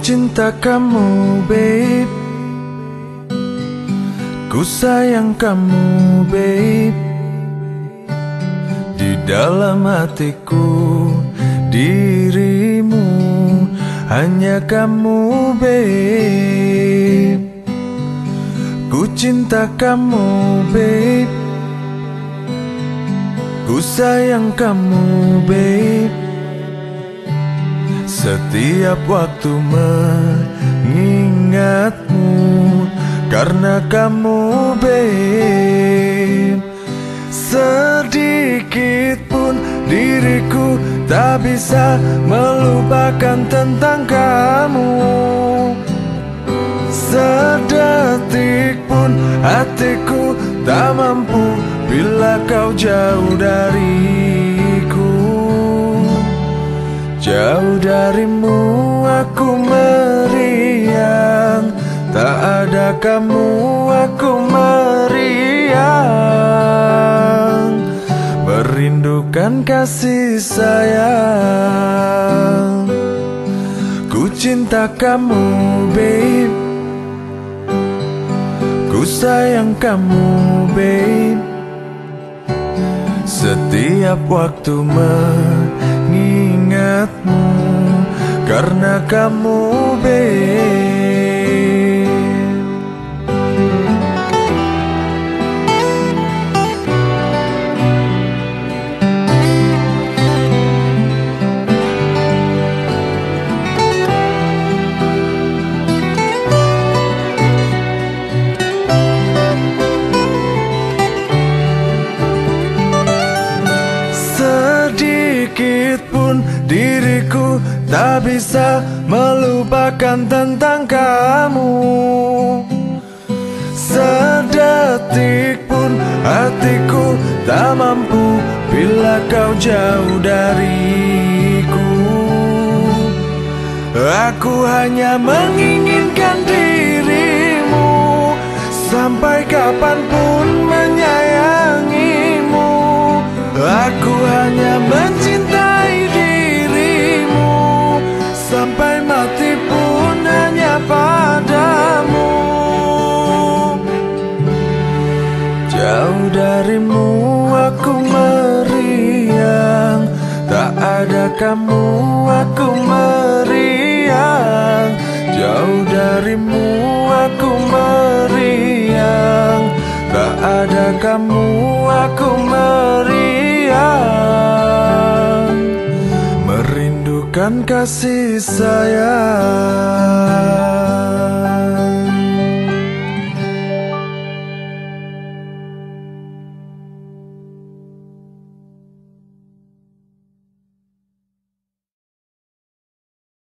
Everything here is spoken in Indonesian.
cinta kamu babe. Ku sayang kamu babe. Di dalam hatiku dirimu Hanya kamu babe. Ku cinta kamu babe. Ku sayang kamu babe Setiap waktu mengingatmu Karena kamu babe. Sedikit pun diriku tak bisa melupakan tentang kamu. Sedetik pun hatiku tak mampu bila kau jauh dariku Jauh darimu aku meriang. Tak ada kamu aku meriang. Merindukan kasih sayang. Ku cinta kamu babe. Ku sayang kamu babe. Setiap waktu mengingatmu Karena kamu babe Sedikit pun diriku tak bisa melupakan tentang kamu. Sedetik pun hatiku tak mampu bila kau jauh dariku. Aku hanya menginginkan dirimu Sampai kapan pun menyayangimu Aku hanya mencintai dirimu. Sampai mati pun hanya padamu. Jauh darimu aku meriang. Tak ada kamu aku meriang. Jauh darimu aku meriang. Tak ada kamu aku meriang Merindukan kasih sayang